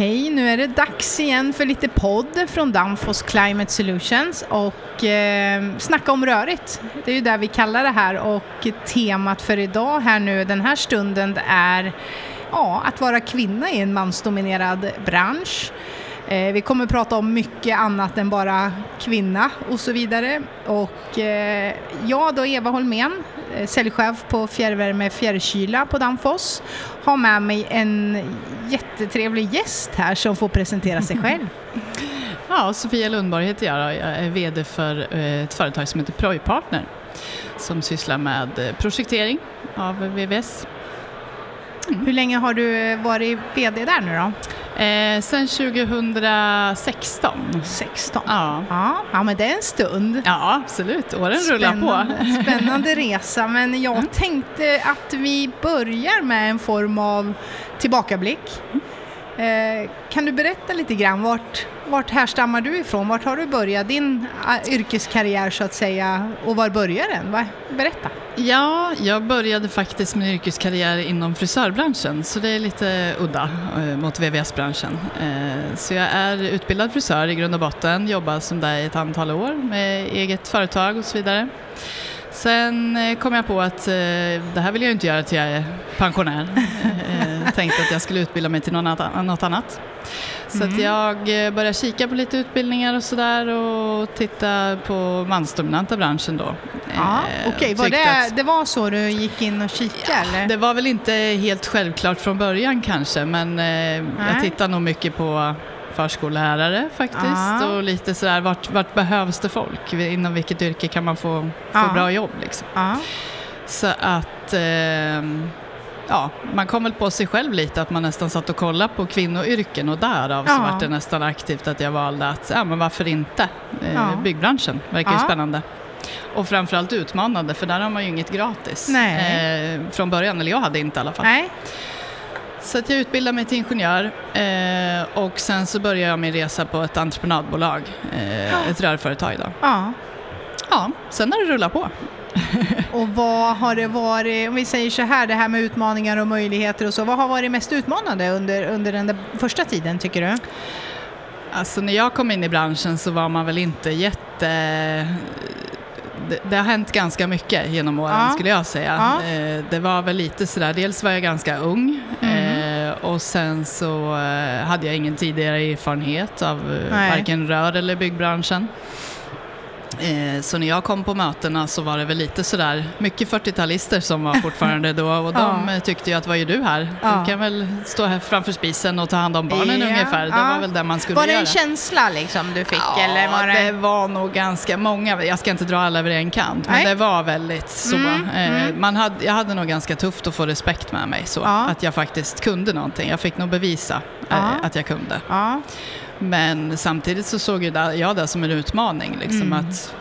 Hej, nu är det dags igen för lite podd från Danfoss Climate Solutions och eh, snacka om rörigt. Det är ju det vi kallar det här och temat för idag här nu den här stunden är ja, att vara kvinna i en mansdominerad bransch. Eh, vi kommer prata om mycket annat än bara kvinna och så vidare. Och eh, jag då, Eva Holmén, eh, säljchef på fjärrvärme fjärrkyla på Danfoss, har med mig en jättetrevlig gäst här som får presentera sig själv. Ja, Sofia Lundborg heter jag. Jag är VD för ett företag som heter Projpartner som sysslar med projektering av VVS. Mm. Hur länge har du varit VD där nu då? Eh, sen 2016. 16? Ja. ja. Ja, men det är en stund. Ja, absolut. Åren spännande, rullar på. spännande resa, men jag mm. tänkte att vi börjar med en form av tillbakablick. Mm. Eh, kan du berätta lite grann, vart, vart härstammar du ifrån? Vart har du börjat din ah, yrkeskarriär så att säga och var börjar den? Berätta. Ja, jag började faktiskt min yrkeskarriär inom frisörbranschen så det är lite udda eh, mot VVS-branschen. Eh, så jag är utbildad frisör i grund och botten, jobbar som det i ett antal år med eget företag och så vidare. Sen kom jag på att det här vill jag inte göra till jag är pensionär. tänkte att jag skulle utbilda mig till något annat. Så mm. att jag eh, började kika på lite utbildningar och sådär och titta på mansdominanta branschen då. Ja, eh, Okej, okay. det, det var så du gick in och kikade? Ja, det var väl inte helt självklart från början kanske men eh, jag tittade nog mycket på förskollärare faktiskt ja. och lite sådär vart, vart behövs det folk? Inom vilket yrke kan man få, få ja. bra jobb liksom? Så att eh, ja, man kom väl på sig själv lite att man nästan satt och kollade på kvinnoyrken och därav ja. så var det nästan aktivt att jag valde att, ja men varför inte? Eh, ja. Byggbranschen verkar ju spännande. Och framförallt utmanande för där har man ju inget gratis. Eh, från början, eller jag hade inte i alla fall. Nej. Så att jag utbildade mig till ingenjör eh, och sen så började jag min resa på ett entreprenadbolag, eh, ett rörföretag. Då. Ja. ja, sen har det rullat på. och vad har det varit, om vi säger så här, det här med utmaningar och möjligheter och så, vad har varit mest utmanande under, under den första tiden tycker du? Alltså när jag kom in i branschen så var man väl inte jätte det, det, har hänt ganska mycket genom åren ja. skulle jag säga. Ja. Eh, det var väl lite sådär, dels var jag ganska ung mm. Och sen så eh, hade jag ingen tidigare erfarenhet av Nej. varken rör eller byggbranschen. Eh, så när jag kom på mötena så var det väl lite sådär, mycket 40-talister som var fortfarande då och de ja. tyckte ju att vad gör du här? Ja. Du kan väl stå här framför spisen och ta hand om barnen ja. ungefär. Det var väl det man skulle göra. Var det göra. en känsla liksom du fick? Eller var det... det var nog ganska många, jag ska inte dra alla över en kant, men Nej. det var väldigt så. Mm. Eh, mm. Man hade, jag hade nog ganska tufft att få respekt med mig så, att jag faktiskt kunde någonting. Jag fick nog bevisa eh, att jag kunde. Men samtidigt så såg jag det som en utmaning, liksom mm. att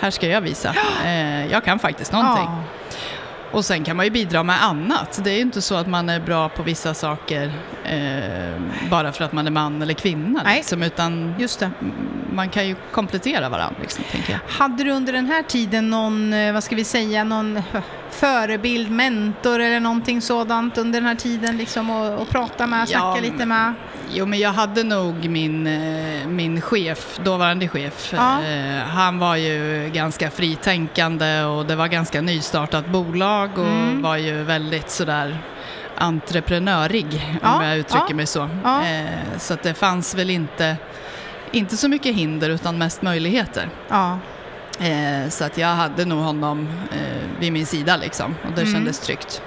här ska jag visa. Eh, jag kan faktiskt någonting. Ja. Och sen kan man ju bidra med annat. Det är ju inte så att man är bra på vissa saker eh, bara för att man är man eller kvinna. Liksom, utan just det. man kan ju komplettera varandra. Liksom, tänker jag. Hade du under den här tiden någon, eh, vad ska vi säga, någon förebild, mentor eller någonting sådant under den här tiden liksom, och, och prata med, snacka ja, lite med? Jo, men jag hade nog min, eh, min chef, dåvarande chef. Ja. Eh, han var ju ganska fritänkande och det var ganska nystartat bolag och mm. var ju väldigt sådär entreprenörig, ja. om jag uttrycker ja. mig så. Eh, så att det fanns väl inte, inte så mycket hinder utan mest möjligheter. Så att jag hade nog honom vid min sida liksom och det mm. kändes tryggt.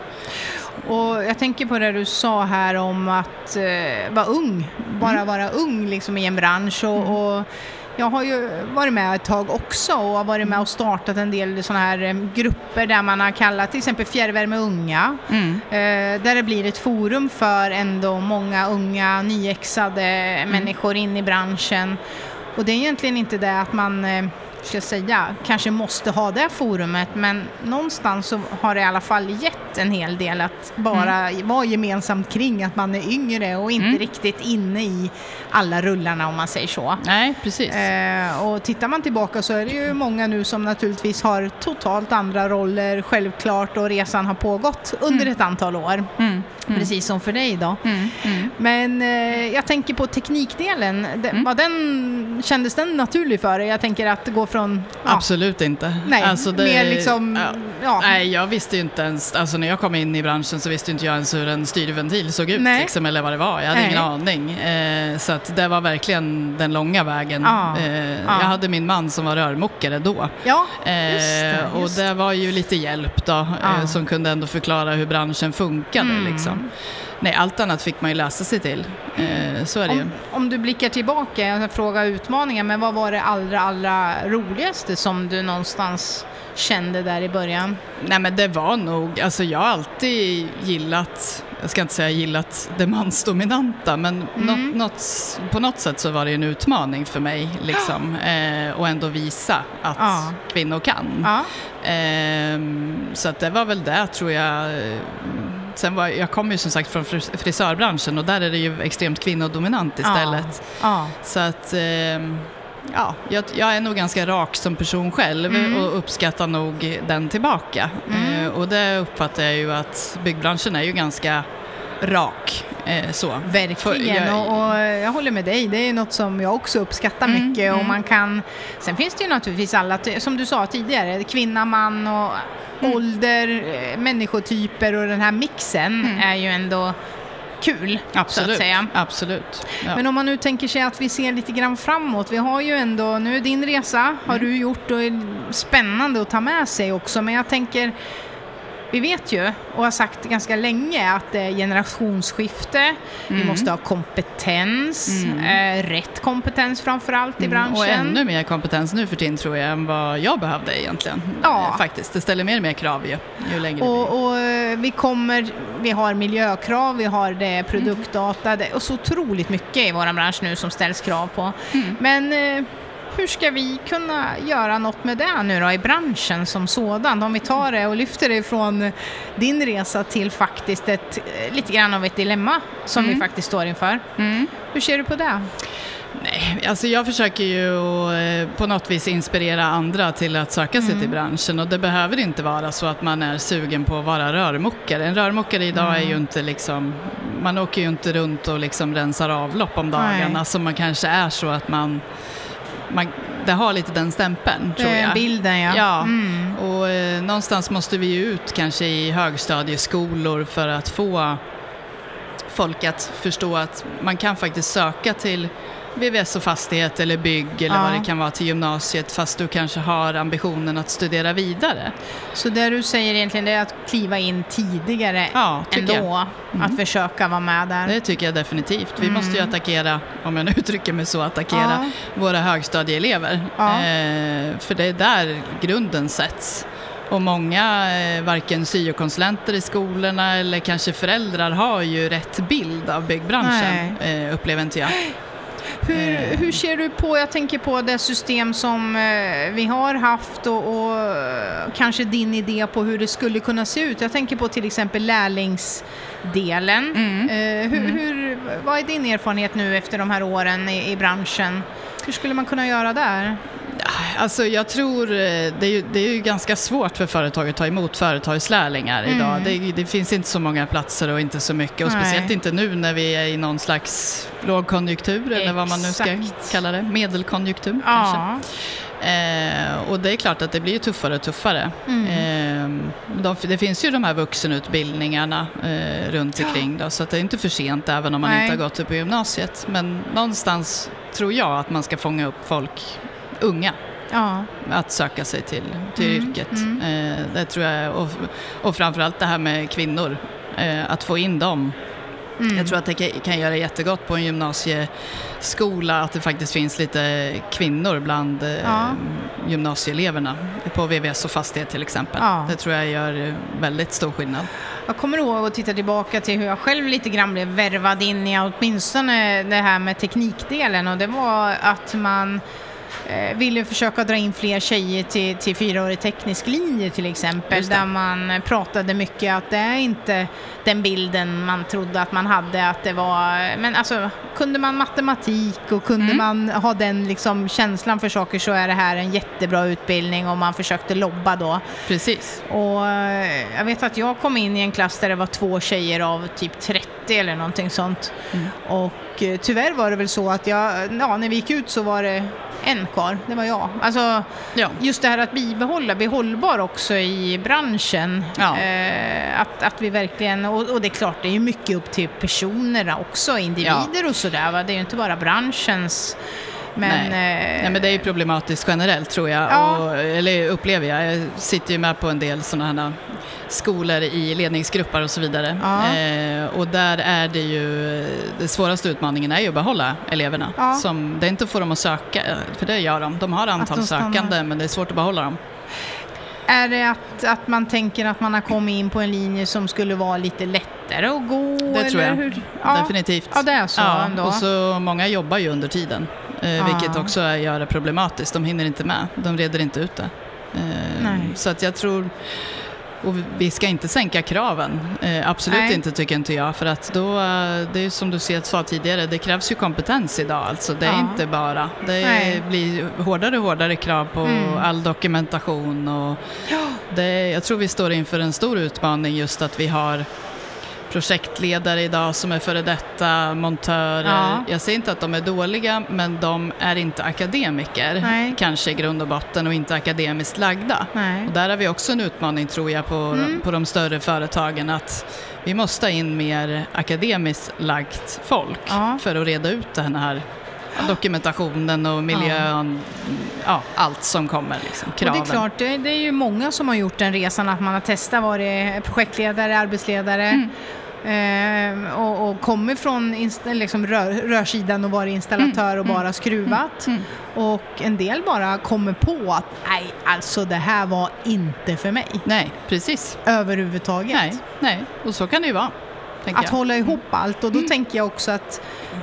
Och jag tänker på det du sa här om att eh, vara ung, bara mm. vara ung liksom i en bransch. Och, mm. och, jag har ju varit med ett tag också och har varit med och startat en del sådana här eh, grupper där man har kallat till exempel Fjärrvärme Unga. Mm. Eh, där det blir ett forum för ändå många unga nyexade mm. människor in i branschen. Och det är egentligen inte det att man eh, ska jag säga, kanske måste ha det forumet men någonstans så har det i alla fall gett en hel del att bara mm. vara gemensamt kring att man är yngre och inte mm. riktigt inne i alla rullarna om man säger så. Nej, precis. Eh, och tittar man tillbaka så är det ju många nu som naturligtvis har totalt andra roller självklart och resan har pågått under mm. ett antal år. Mm. Mm. Precis som för dig då. Mm. Men eh, jag tänker på teknikdelen. Den, var den, kändes den naturlig för dig? Jag tänker att gå från... Ja. Absolut inte. Nej, alltså det, mer liksom... Ja. Ja. Nej, jag visste ju inte ens... Alltså när jag kom in i branschen så visste inte jag ens hur en styrventil såg ut liksom, eller vad det var. Jag hade Nej. ingen aning. Eh, så att det var verkligen den långa vägen. Eh, jag hade min man som var rörmokare då. Ja, just det, just. Och det var ju lite hjälp då, eh, som kunde ändå förklara hur branschen funkade. Mm. Liksom. Nej, allt annat fick man ju läsa sig till. Eh, så är det om, ju. Om du blickar tillbaka, jag fråga utmaningar, men vad var det allra, allra roligaste som du någonstans kände där i början? Nej men det var nog, alltså jag har alltid gillat, jag ska inte säga gillat det mansdominanta, men mm. något, något, på något sätt så var det en utmaning för mig liksom. Eh, och ändå visa att ja. kvinnor kan. Ja. Eh, så att det var väl det tror jag Sen var, jag kommer ju som sagt från frisörbranschen och där är det ju extremt kvinnodominant istället. Ja. Så att eh, ja, jag, jag, är nog ganska rak som person själv mm. och uppskattar nog den tillbaka. Mm. Eh, och det uppfattar jag ju att byggbranschen är ju ganska rak. Eh, så. Verkligen, jag, och, och, jag håller med dig. Det är något som jag också uppskattar mm, mycket. Och mm. man kan, sen finns det ju naturligtvis alla, som du sa tidigare, kvinna, man och mm. ålder, eh, människotyper och den här mixen mm. är ju ändå kul. Absolut. Så att säga. Absolut. Ja. Men om man nu tänker sig att vi ser lite grann framåt. Vi har ju ändå, nu är din resa har mm. du gjort och är spännande att ta med sig också. Men jag tänker vi vet ju och har sagt ganska länge att det är generationsskifte, mm. vi måste ha kompetens, mm. eh, rätt kompetens framförallt i branschen. Mm. Och ännu mer kompetens nu för tiden tror jag än vad jag behövde egentligen. Ja. Eh, faktiskt, det ställer mer och mer krav ju, ju längre och, och eh, vi kommer, vi har miljökrav, vi har det produktdata, det, och så otroligt mycket i vår bransch nu som ställs krav på. Mm. Men eh, hur ska vi kunna göra något med det nu då i branschen som sådan? Om vi tar det och lyfter det från din resa till faktiskt ett, eh, lite grann av ett dilemma som mm. vi faktiskt står inför. Mm. Hur ser du på det? Nej, alltså jag försöker ju eh, på något vis inspirera andra till att söka sig mm. till branschen och det behöver inte vara så att man är sugen på att vara rörmokare. En rörmokare idag mm. är ju inte liksom, man åker ju inte runt och liksom rensar avlopp om dagarna Nej. som man kanske är så att man man, det har lite den stämpeln, tror jag. Bilden, ja. ja. Mm. Och eh, någonstans måste vi ut kanske i högstadieskolor för att få folk att förstå att man kan faktiskt söka till VVS och fastighet eller bygg eller ja. vad det kan vara till gymnasiet fast du kanske har ambitionen att studera vidare. Så det du säger egentligen är att kliva in tidigare ja, ändå? Mm. Att försöka vara med där? Det tycker jag definitivt. Vi mm. måste ju attackera, om jag nu uttrycker mig så, attackera ja. våra högstadieelever. Eh, för det är där grunden sätts. Och många, eh, varken syokonsulenter i skolorna eller kanske föräldrar har ju rätt bild av byggbranschen, eh, upplever inte jag. Hur, eh. hur, ser du på, jag tänker på det system som vi har haft och, och, kanske din idé på hur det skulle kunna se ut. Jag tänker på till exempel lärlingsdelen. Mm. Hur, mm. hur, vad är din erfarenhet nu efter de här åren i, i branschen? Hur skulle man kunna göra där? Alltså jag tror eh, det är, ju, det är ju ganska svårt för företag att ta emot företagslärlingar mm. idag. Det, det, finns inte så många platser och inte så mycket och Nej. speciellt inte nu när vi är i någon slags lågkonjunktur Exakt. eller vad man nu ska kalla det, medelkonjunktur ja. kanske. Eh, och det är klart att det blir tuffare och tuffare. Mm. Eh, de, det finns ju de här vuxenutbildningarna eh, runt omkring då, så det är inte för sent även om man Nej. inte har gått upp på gymnasiet. Men någonstans tror jag att man ska fånga upp folk unga ja. att söka sig till, till mm, yrket. Mm. Eh, det tror jag, och, och framförallt det här med kvinnor, eh, att få in dem. Mm. Jag tror att det kan göra jättegott på en gymnasieskola att det faktiskt finns lite kvinnor bland eh, ja. gymnasieeleverna på VVS och fastighet till exempel. Ja. Det tror jag gör väldigt stor skillnad. Jag kommer ihåg att titta tillbaka till hur jag själv lite grann blev värvad in i åtminstone det här med teknikdelen och det var att man ville försöka dra in fler tjejer till, till fyraårig teknisk linje till exempel, där man pratade mycket att det är inte den bilden man trodde att man hade, att det var, men alltså kunde man matematik och kunde mm. man ha den liksom känslan för saker så är det här en jättebra utbildning och man försökte lobba då. Precis. Och eh, jag vet att jag kom in i en klass där det var två tjejer av typ 30 eller någonting sånt. Mm. Och eh, tyvärr var det väl så att jag, ja, när vi gick ut så var det en kvar, det var jag. Alltså, ja. just det här att bibehålla, bli hållbar också i branschen. Ja. Eh, att, att vi verkligen, och, och, det är klart, det är ju mycket upp till personerna också, individer ja. och sådär. Det är ju inte bara branschens men, Nej. Eh, Nej. men det är ju problematiskt generellt tror jag, ja. och, eller upplever jag. Jag sitter ju med på en del sådana här skolor i ledningsgrupper och så vidare. Ja. Eh, och där är det ju, den svåraste utmaningen är ju att behålla eleverna. Ja. Som, det är inte att få dem att söka, för det gör de. De har antal de sökande men det är svårt att behålla dem. Är det att, att man tänker att man har kommit in på en linje som skulle vara lite lättare att gå? Det tror jag, hur? Definitivt. Ja, det är så ändå. Och så många jobbar ju under tiden, eh, vilket också gör det problematiskt. De hinner inte med, de reder inte ut det. Eh, så att jag tror och vi ska inte sänka kraven, eh, absolut Nej. inte tycker inte jag. För att då, eh, det är som du sa tidigare, det krävs ju kompetens idag. Alltså, det är ja. inte bara, det är, blir hårdare och hårdare krav på mm. all dokumentation. Och det, jag tror vi står inför en stor utmaning just att vi har projektledare idag som är före detta montörer. Ja. Jag säger inte att de är dåliga, men de är inte akademiker, Nej. kanske i grund och botten, och inte akademiskt lagda. Nej. Och där har vi också en utmaning, tror jag, på, mm. på de större företagen, att vi måste ha in mer akademiskt lagt folk ja. för att reda ut den här dokumentationen och miljön, ja. ja allt som kommer. Liksom, kraven. Och det är klart, det, är ju många som har gjort den resan att man har testat vara projektledare, arbetsledare mm. Eh, och, och kommer från liksom rör, rörsidan och varit installatör mm, och bara mm, skruvat. Mm, mm, och en del bara kommer på att nej, alltså det här var inte för mig. Nej, precis. Överhuvudtaget. Nej, nej. och så kan det ju vara. Att jag. hålla ihop allt och då mm. tänker jag också att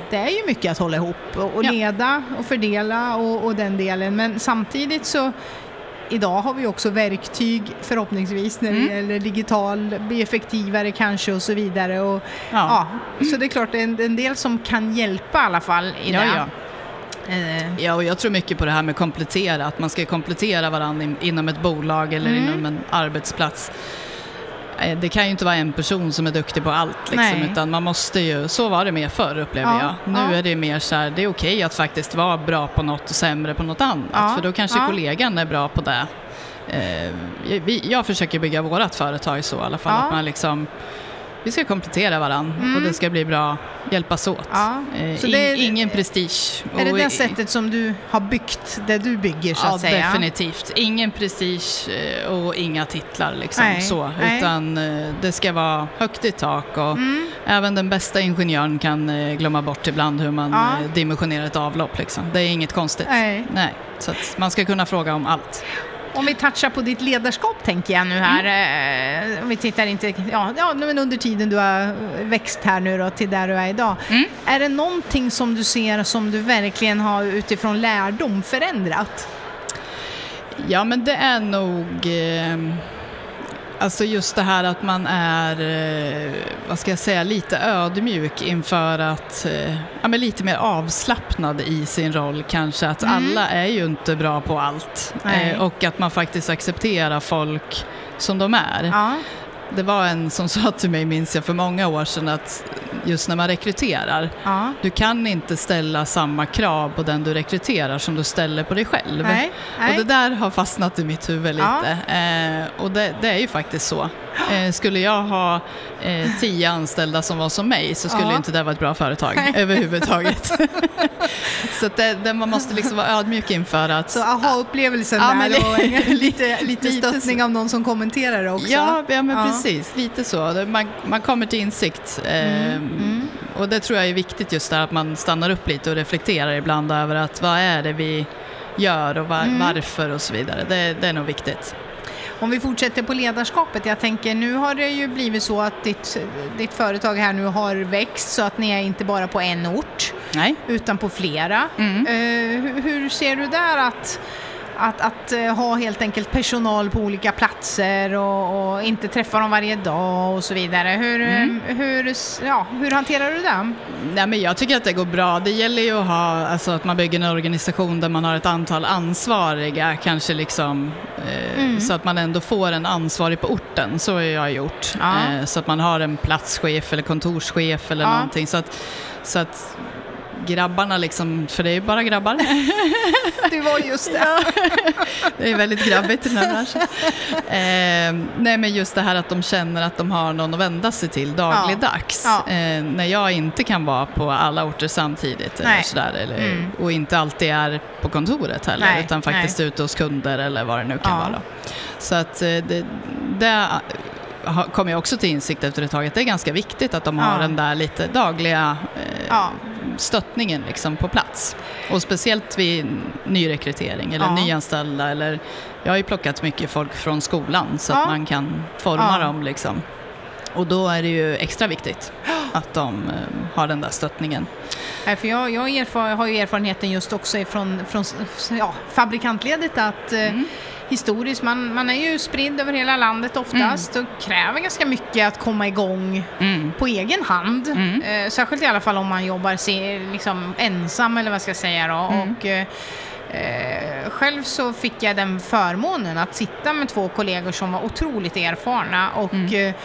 det är ju mycket att hålla ihop och, och ja. leda och fördela och, och den delen men samtidigt så idag har vi också verktyg förhoppningsvis när det mm. gäller digital, bli effektivare kanske och så vidare. Och, ja. ja så det är klart, en, en, del som kan hjälpa i alla fall i ja, det. Ja. Eh. Ja, och jag tror mycket på det här med komplettera, att man ska komplettera varandra inom ett bolag eller mm. inom en arbetsplats. Eh, det kan ju inte vara en person som är duktig på allt, liksom, utan man måste ju, så var det mer förr upplever ja, jag. Nu ja. är det mer så här, det är okej okay att faktiskt vara bra på något och sämre på något annat, ja, för då kanske kollegan är bra på det. Eh, jag försöker bygga vårt företag så i alla fall, att man liksom vi ska komplettera varandra mm. och det ska bli bra, hjälpas åt. Ja. Eh, så det är, ingen prestige. Är det det sättet som du har byggt det du bygger så ja, att säga? Definitivt. Ingen prestige eh, och inga titlar liksom Nej. så, Nej. utan eh, det ska vara högt i tak och mm. även den bästa ingenjören kan glömma bort ibland hur man ja. dimensionerar ett avlopp liksom. Det är inget konstigt. Nej. Nej. Så man ska kunna fråga om allt. Om vi touchar på ditt ledarskap tänker jag nu här. Mm. Eh, om vi tittar inte, ja, ja, men under tiden du har växt här nu då till där du är idag. Mm. Är det någonting som du ser som du verkligen har utifrån lärdom förändrat? Ja men det är nog eh Alltså just det här att man är, eh, vad ska jag säga, lite ödmjuk inför att, eh, ja men lite mer avslappnad i sin roll kanske. Att mm. alla är ju inte bra på allt. Eh, och att man faktiskt accepterar folk som de är. Ja. Det var en som sa till mig, minns jag, för många år sedan att just när man rekryterar, ja. du kan inte ställa samma krav på den du rekryterar som du ställer på dig själv. Nej, nej. Och det där har fastnat i mitt huvud lite. Ja. Eh, och det, det, är ju faktiskt så. Eh, skulle jag ha eh, tio anställda som var som mig så skulle ja. inte det vara ett bra företag Nej. överhuvudtaget. så det, det, man måste liksom vara ödmjuk inför att... Så aha-upplevelsen ja, där och lite, lite stöttning av någon som kommenterar det också? Ja, ja men ja. precis. Lite så. Man, man kommer till insikt. Eh, mm. Mm. Och det tror jag är viktigt just där att man stannar upp lite och reflekterar ibland över att vad är det vi gör och var, mm. varför och så vidare. Det, det är nog viktigt. Om vi fortsätter på ledarskapet, jag tänker nu har det ju blivit så att ditt, ditt företag här nu har växt så att ni är inte bara på en ort Nej. utan på flera. Mm. Eh, hur, hur ser du där att att, att uh, ha helt enkelt personal på olika platser och, och, inte träffa dem varje dag och så vidare. Hur, mm. hur, ja, hur hanterar du det? Nej, men jag tycker att det går bra. Det gäller ju att, ha, alltså, att man bygger en organisation där man har ett antal ansvariga, kanske liksom, eh, mm. så att man ändå får en ansvarig på orten. Så har jag gjort. Ja. Eh, så att man har en platschef eller kontorschef eller ja. någonting. Så att, så att grabbarna liksom, för det är ju bara grabbar. Det var just det. Ja, det är väldigt grabbigt i den här branschen. Eh, nej men just det här att de känner att de har någon att vända sig till dagligdags. Ja. Ja. Eh, när jag inte kan vara på alla orter samtidigt eller sådär, eller, mm. och inte alltid är på kontoret heller nej, utan faktiskt nej. ute hos kunder eller vad det nu kan vara. Så att eh, det, det kom jag också till insikt efter ett tag att det är ganska viktigt att de har den där lite dagliga eh, stöttningen liksom på plats. Och speciellt vid nyrekrytering eller ja. nyanställda. Eller, jag har ju plockat mycket folk från skolan så ja. att man kan forma ja. dem. Liksom. Och då är det ju extra viktigt att de eh, har den där stöttningen. Nej, för jag, jag erfar, har ju erfarenheten just också från, från ja, fabrikantledet att eh, mm historiskt. Man, man är ju spridd över hela landet oftast mm. och kräver ganska mycket att komma igång mm. på egen hand. Mm. Eh, särskilt i alla fall om man jobbar se, liksom, ensam eller vad ska jag säga då. Mm. Och, eh, Eh, själv så fick jag den förmånen att sitta med två kollegor som var otroligt erfarna och mm. eh,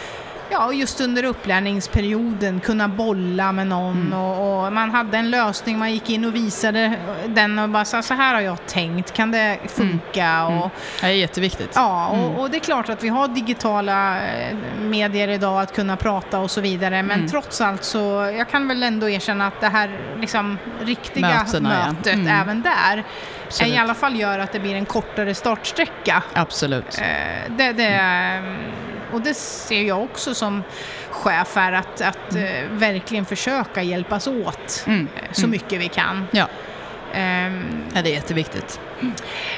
Ja, just under upplärningsperioden kunna bolla med någon mm. och, och, man hade en lösning, man gick in och visade den och bara sa så här har jag tänkt, kan det funka? Mm. Och, det är jätteviktigt. Ja, och, mm. och, det är klart att vi har digitala eh, medier idag att kunna prata och så vidare, men mm. trots allt så, jag kan väl ändå erkänna att det här liksom, riktiga Mötena, mötet ja. Mm. även där Absolut. i alla fall gör att det blir en kortare startsträcka. Absolut. Eh, det, det och det ser jag också som chef här, att, att mm. eh, verkligen försöka hjälpas åt mm. Eh, så mm. mycket vi kan. Ja. Um, ja, det är jätteviktigt.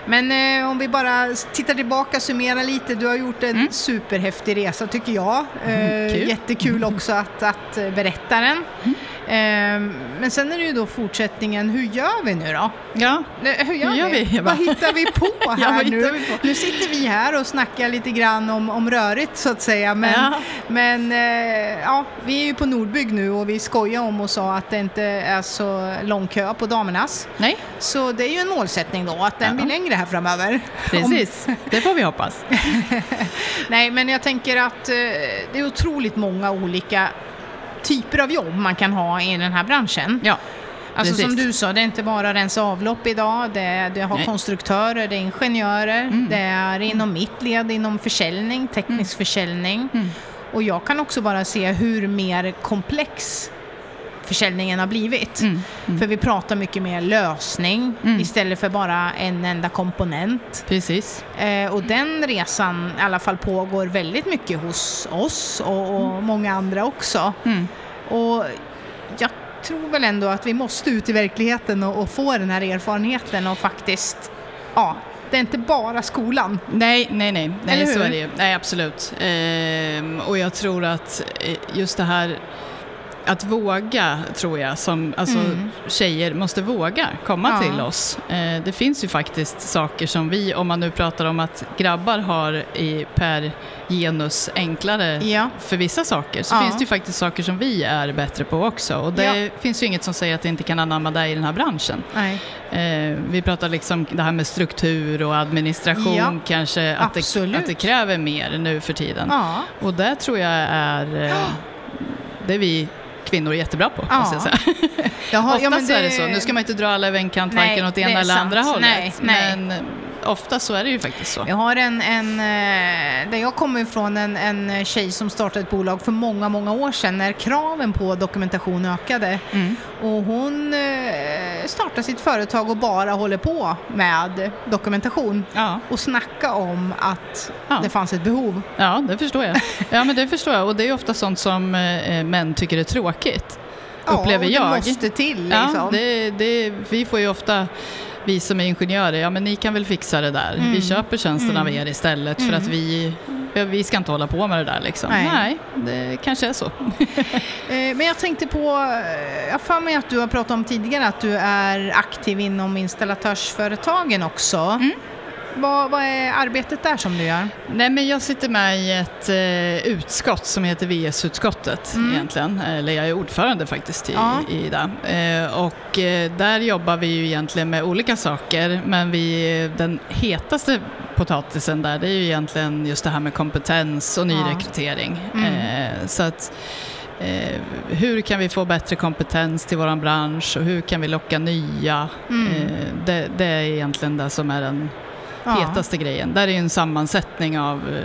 Men eh, om vi bara tittar tillbaka och summerar lite. Du har gjort en mm. superhäftig resa tycker jag. Eh, jättekul också att, att berätta den. Mm. Ehm, men sen är det ju då fortsättningen, hur gör vi nu då? Ja, hur gör, hur gör vi? vi? Vad hittar vi på här ja, nu? På? Nu sitter vi här och snackar lite grann om, om rörigt så att säga. Men, ja. men eh, ja, vi är ju på Nordbygg nu och vi skojar om och sa att det inte är så lång kö på damernas. Nej. Så det är ju en målsättning då, att den ja. blir längre här framöver. Precis, det får vi hoppas. Nej, men jag tänker att eh, det är otroligt många olika typer av jobb man kan ha i den här branschen. Ja. Alltså Precis. som du sa, det är inte bara rensa avlopp idag. Det, det har Nej. konstruktörer, det är ingenjörer, mm. det är inom mitt led, inom försäljning, teknisk mm. försäljning. Mm. Och jag kan också bara se hur mer komplex försäljningen har blivit. Mm. Mm. För vi pratar mycket mer lösning mm. istället för bara en enda komponent. Precis. Eh, och den resan i alla fall pågår väldigt mycket hos oss och, och mm. många andra också. Mm. Och jag tror väl ändå att vi måste ut i verkligheten och, och få den här erfarenheten och faktiskt ja, det är inte bara skolan. Nej, nej, nej, nej så är det ju. Nej, absolut. Ehm, och jag tror att eh, just det här att våga, tror jag, som alltså, mm. tjejer måste våga komma ja. till oss. Eh, det finns ju faktiskt saker som vi, om man nu pratar om att grabbar har i, per genus enklare ja. för vissa saker, så ja. finns det ju faktiskt saker som vi är bättre på också. Och det finns ju inget som säger att det inte kan anamma det i den här branschen. Eh, vi pratar liksom det här med struktur och administration kanske, att det, att det, kräver mer nu för tiden. Och det tror jag är eh, det vi kvinnor är jättebra på, ja. måste jag säga. Jaha, Oftast ja, det... är det så. Nu ska man inte dra alla över en kant, varken åt ena eller sant. andra hållet. Nej, nej. Men ofta så är det ju faktiskt så. Jag har en, en eh, där jag kommer ifrån, en, en tjej som startade ett bolag för många, många år sedan när kraven på dokumentation ökade. Mm. Och hon eh, startade sitt företag och bara håller på med dokumentation. Ja. Och snacka om att ja. det fanns ett behov. Ja, det förstår jag. Ja, men det förstår jag. Och det är ofta sånt som eh, män tycker är tråkigt. upplever jag. Ja, det måste till. Liksom. Ja, det, det, vi får ju ofta vi som är ingenjörer, ja men ni kan väl fixa det där. Mm. Vi köper tjänsten mm. av er istället för att mm. vi vi ska inte hålla på med det där liksom. Nej, Nej det kanske är så. Eh, men jag tänkte på, eh, jag för mig att du har pratat om tidigare att du är aktiv inom installatörsföretagen också. Mm. Vad, vad, är arbetet där som du gör? Nej, men jag sitter med i ett eh, utskott som heter VS-utskottet mm. egentligen. Eller jag är ordförande faktiskt i, ja. i det. Eh, och eh, där jobbar vi ju egentligen med olika saker. Men vi, den hetaste potatisen där det är ju egentligen just det här med kompetens och nyrekrytering. Ja. Mm. Eh, så att Eh, hur kan vi få bättre kompetens till vår bransch och hur kan vi locka nya? Mm. Eh, det, det, är egentligen det som är den. Hetaste grejen. Där är en sammansättning av eh,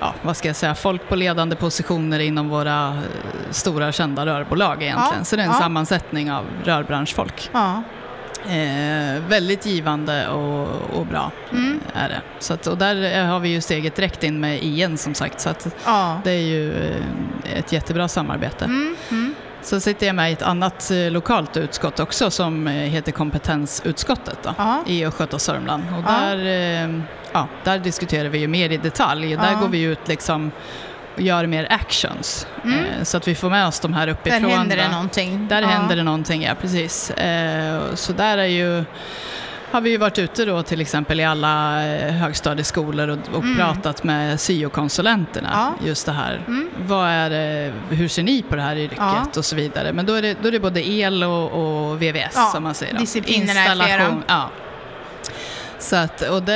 ja, vad ska jag säga, folk på ledande positioner inom våra eh, stora kända rörbolag egentligen. Ja. Så det är en ja. sammansättning av rörbranschfolk. Ja. Eh, väldigt givande och, och bra mm. är det. Så att, och där har vi ju steget direkt in med IN som sagt. Så att det är ju ett jättebra samarbete. Mm. Så sitter jag med i ett annat eh, lokalt utskott också som eh, heter kompetensutskottet då, i Östgöta Sörmland. Och där, eh, ja, där diskuterar vi ju mer i detalj. Där går vi ut liksom och gör mer actions. Mm. Så att vi får med oss de här uppifrån. Där händer det någonting. Där händer det någonting, ja precis. Så där är ju har vi ju varit ute då till exempel i alla eh, högstadieskolor och, och mm. pratat med syokonsulenterna. Ja. Just det här. Mm. Vad är det, hur ser ni på det här yrket ja. och så vidare. Men då är det, då är det både el och, och VVS ja. som man säger. Disciplinerna är flera. Ja. Så att, och det,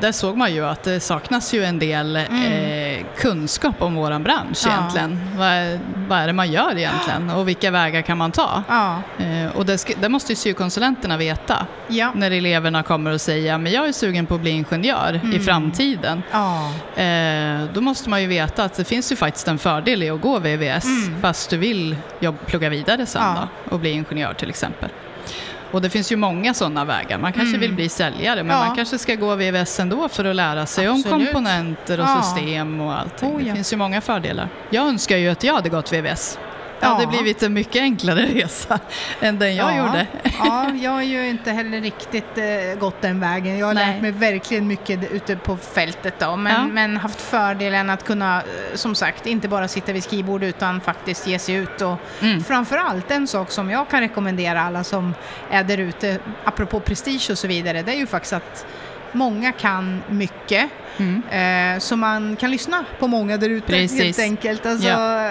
där såg man ju att det saknas ju en del mm. eh, kunskap om vår bransch ja. egentligen. Vad, vad är det man gör egentligen och vilka vägar kan man ta? Ja. Eh, och det, det, måste ju syokonsulenterna veta ja. när eleverna kommer och säger men jag är sugen på att bli ingenjör mm. i framtiden. Eh, då måste man ju veta att det finns ju faktiskt en fördel i att gå VVS mm. fast du vill jobb, plugga vidare sen då, och bli ingenjör till exempel. Och det finns ju många sådana vägar. Man kanske mm. vill bli säljare men ja. man kanske ska gå VVS ändå för att lära sig Absolut. om komponenter och ja. system och allting. Oh, ja. Det finns ju många fördelar. Jag önskar ju att jag hade gått VVS. Det hade blivit en mycket enklare resa än den jag ja, gjorde. Ja, jag har ju inte heller riktigt eh, gått den vägen. Jag har Nej. lärt mig verkligen mycket ute på fältet då, men, ja. men haft fördelen att kunna, eh, som sagt, inte bara sitta vid skrivbord utan faktiskt ge sig ut. Och mm. Framförallt en sak som jag kan rekommendera alla som är där ute, apropå prestige och så vidare, det är ju faktiskt att många kan mycket. Mm. Eh, så man kan lyssna på många där ute helt enkelt. Alltså, ja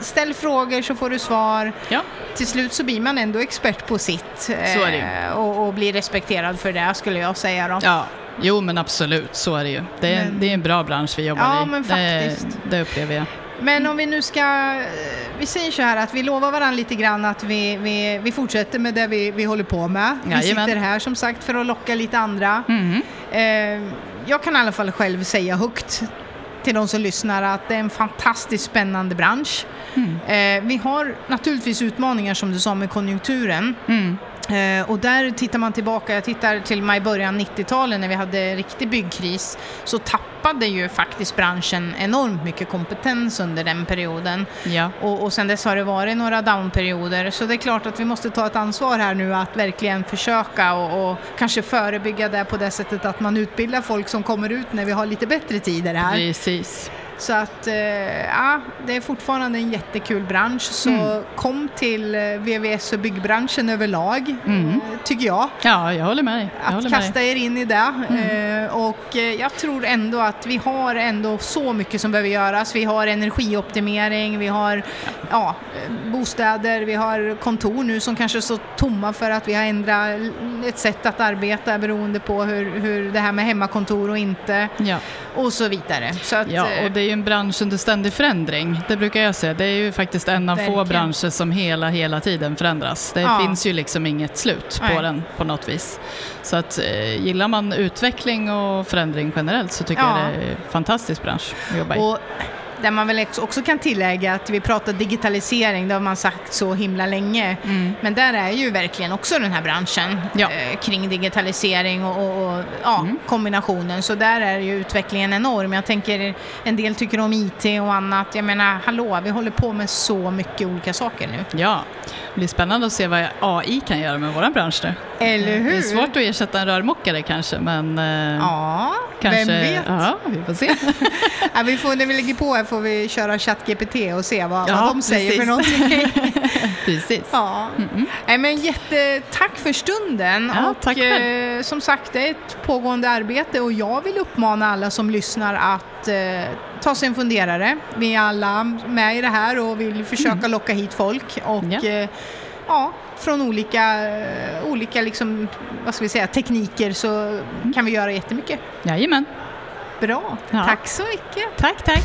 ställ frågor så får du svar. Ja. Till slut så blir man ändå expert på sitt eh, och, och, blir respekterad för det skulle jag säga då. Ja. Jo men absolut, så är det ju. Det är, men, det är en bra bransch vi jobbar ja, i. Men faktiskt. Det, det upplever jag. Men om vi nu ska, eh, vi säger så här att vi lovar varandra lite grann att vi, vi, vi fortsätter med det vi, vi håller på med. Vi Jajamän. sitter här som sagt för att locka lite andra. Mm. Eh, jag kan i alla fall själv säga högt till de som lyssnar att det är en fantastiskt spännande bransch. Mm. Eh, vi har naturligtvis utmaningar som du sa med konjunkturen. Mm. Eh, och där tittar man tillbaka, jag tittar till mig början 90-talet när vi hade riktig byggkris, så tappade ju faktiskt branschen enormt mycket kompetens under den perioden. Ja. Och, och sen dess har det varit några downperioder, så det är klart att vi måste ta ett ansvar här nu att verkligen försöka och, och kanske förebygga det på det sättet att man utbildar folk som kommer ut när vi har lite bättre tider här. Precis. Peace. Så att, eh, ja, det är fortfarande en jättekul bransch. Så mm. kom till eh, VVS och byggbranschen överlag, mm. Eh, tycker jag. Ja, jag håller med. Jag att kasta er in i det. Mm. Och jag tror ändå att vi har ändå så mycket som behöver göras. Vi har energioptimering, vi har ja, bostäder, vi har kontor nu som kanske står tomma för att vi har ändrat ett sätt att arbeta beroende på hur, hur det här med hemmakontor och inte. Ja. Och så vidare. Så att, ja, och det ju en bransch under ständig förändring. Det brukar jag säga. Det är ju faktiskt en av Verkligen. få branscher som hela, hela tiden förändras. Det ja. finns ju liksom inget slut på Nej. den på något vis. Så att eh, gillar man utveckling och förändring generellt så tycker ja. jag det är en fantastisk bransch att jobba i. Och där man väl också kan tillägga att vi pratar digitalisering, det har man sagt så himla länge. Mm. Men där är ju verkligen också den här branschen ja. eh, kring digitalisering och, och, och ja, mm. kombinationen. Så där är ju utvecklingen enorm. Jag tänker en del tycker om IT och annat. Jag menar, hallå, vi håller på med så mycket olika saker nu. Ja, blir spännande att se vad AI kan göra med vår bransch nu. Eller hur? Det är svårt att ersätta en rörmokare kanske, men eh, ja, kanske, vem vet? Ja, vi får se. ja, vi får, när vi lägger på här får vi köra ChatGPT och se vad, ja, vad de säger precis. för någonting. precis. Ja. Mm -mm. Nej, men jättetack för stunden. Ja, och, tack eh, som sagt, det är ett pågående arbete och jag vill uppmana alla som lyssnar att eh, ta sig en funderare. Vi är alla med i det här och vill försöka mm. locka hit folk. Och, ja. Eh, ja från olika, eh, olika liksom, vad ska vi säga, tekniker så mm. kan vi göra jättemycket. Jajamän. Bra, ja. tack så mycket. Tack, tack.